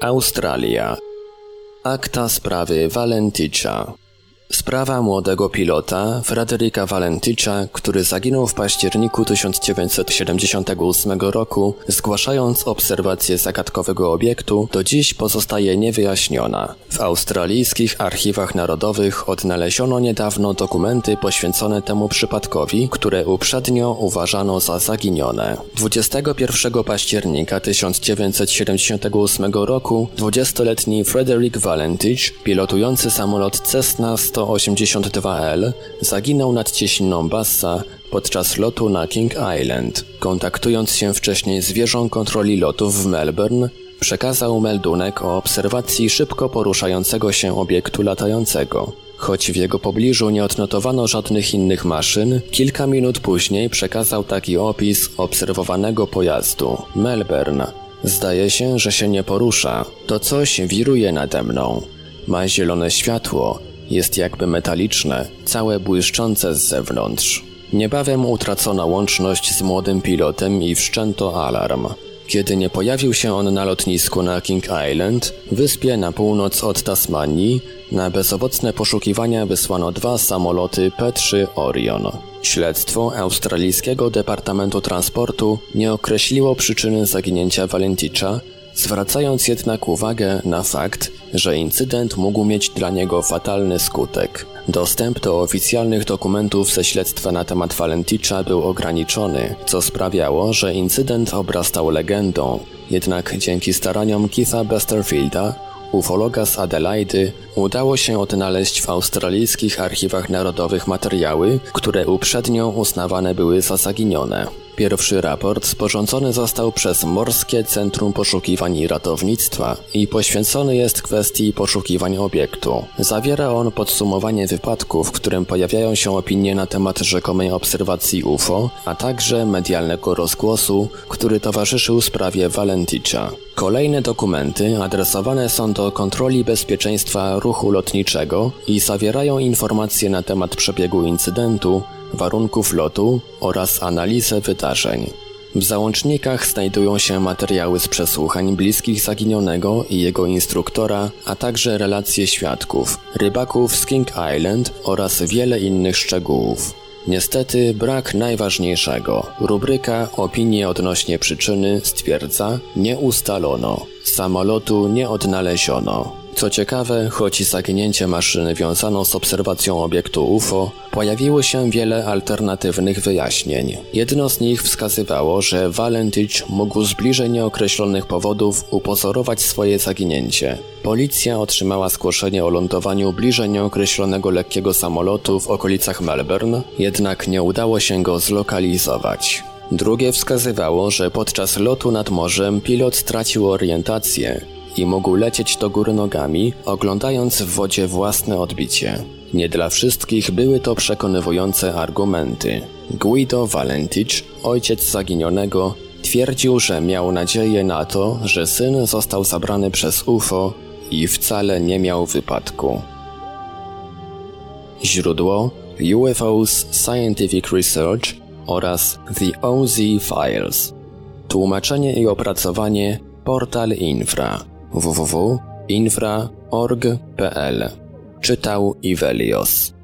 Australia. Akta sprawy Valenticza. Sprawa młodego pilota Frederika Valenticza, który zaginął w październiku 1978 roku, zgłaszając obserwację zagadkowego obiektu, do dziś pozostaje niewyjaśniona. W australijskich archiwach narodowych odnaleziono niedawno dokumenty poświęcone temu przypadkowi, które uprzednio uważano za zaginione. 21 października 1978 roku 20-letni Frederick Valentich, pilotujący samolot Cessna 182L zaginął nad cieśniną Bassa podczas lotu na King Island. Kontaktując się wcześniej z wieżą kontroli lotów w Melbourne, przekazał meldunek o obserwacji szybko poruszającego się obiektu latającego. Choć w jego pobliżu nie odnotowano żadnych innych maszyn, kilka minut później przekazał taki opis obserwowanego pojazdu. Melbourne. Zdaje się, że się nie porusza. To coś wiruje nade mną. Ma zielone światło, jest jakby metaliczne, całe błyszczące z zewnątrz. Niebawem utracono łączność z młodym pilotem i wszczęto alarm. Kiedy nie pojawił się on na lotnisku na King Island, wyspie na północ od Tasmanii, na bezowocne poszukiwania wysłano dwa samoloty P-3 Orion. Śledztwo australijskiego Departamentu Transportu nie określiło przyczyny zaginięcia Valenticza, zwracając jednak uwagę na fakt, że incydent mógł mieć dla niego fatalny skutek. Dostęp do oficjalnych dokumentów ze śledztwa na temat Valenticza był ograniczony, co sprawiało, że incydent obrastał legendą. Jednak dzięki staraniom Keitha Besterfielda, ufologa z Adelaidy, udało się odnaleźć w australijskich archiwach narodowych materiały, które uprzednio uznawane były za zaginione. Pierwszy raport sporządzony został przez Morskie Centrum Poszukiwań i Ratownictwa i poświęcony jest kwestii poszukiwań obiektu. Zawiera on podsumowanie wypadków, w którym pojawiają się opinie na temat rzekomej obserwacji UFO, a także medialnego rozgłosu, który towarzyszył sprawie Valenticza. Kolejne dokumenty adresowane są do kontroli bezpieczeństwa ruchu lotniczego i zawierają informacje na temat przebiegu incydentu, warunków lotu oraz analizę wydarzeń. W załącznikach znajdują się materiały z przesłuchań bliskich zaginionego i jego instruktora, a także relacje świadków, rybaków z King Island oraz wiele innych szczegółów. Niestety brak najważniejszego. Rubryka Opinie odnośnie przyczyny stwierdza nie ustalono. Samolotu nie odnaleziono. Co ciekawe, choć zaginięcie maszyny wiązano z obserwacją obiektu UFO, pojawiło się wiele alternatywnych wyjaśnień. Jedno z nich wskazywało, że Valentich mógł z bliżej nieokreślonych powodów upozorować swoje zaginięcie. Policja otrzymała zgłoszenie o lądowaniu bliżej nieokreślonego lekkiego samolotu w okolicach Melbourne, jednak nie udało się go zlokalizować. Drugie wskazywało, że podczas lotu nad morzem pilot stracił orientację i mógł lecieć do góry nogami, oglądając w wodzie własne odbicie. Nie dla wszystkich były to przekonywujące argumenty. Guido Valentic, ojciec zaginionego, twierdził, że miał nadzieję na to, że syn został zabrany przez UFO i wcale nie miał wypadku. Źródło UFOs Scientific Research oraz The OZ Files. Tłumaczenie i opracowanie Portal Infra www.infra.org.pl Czytał Ivelios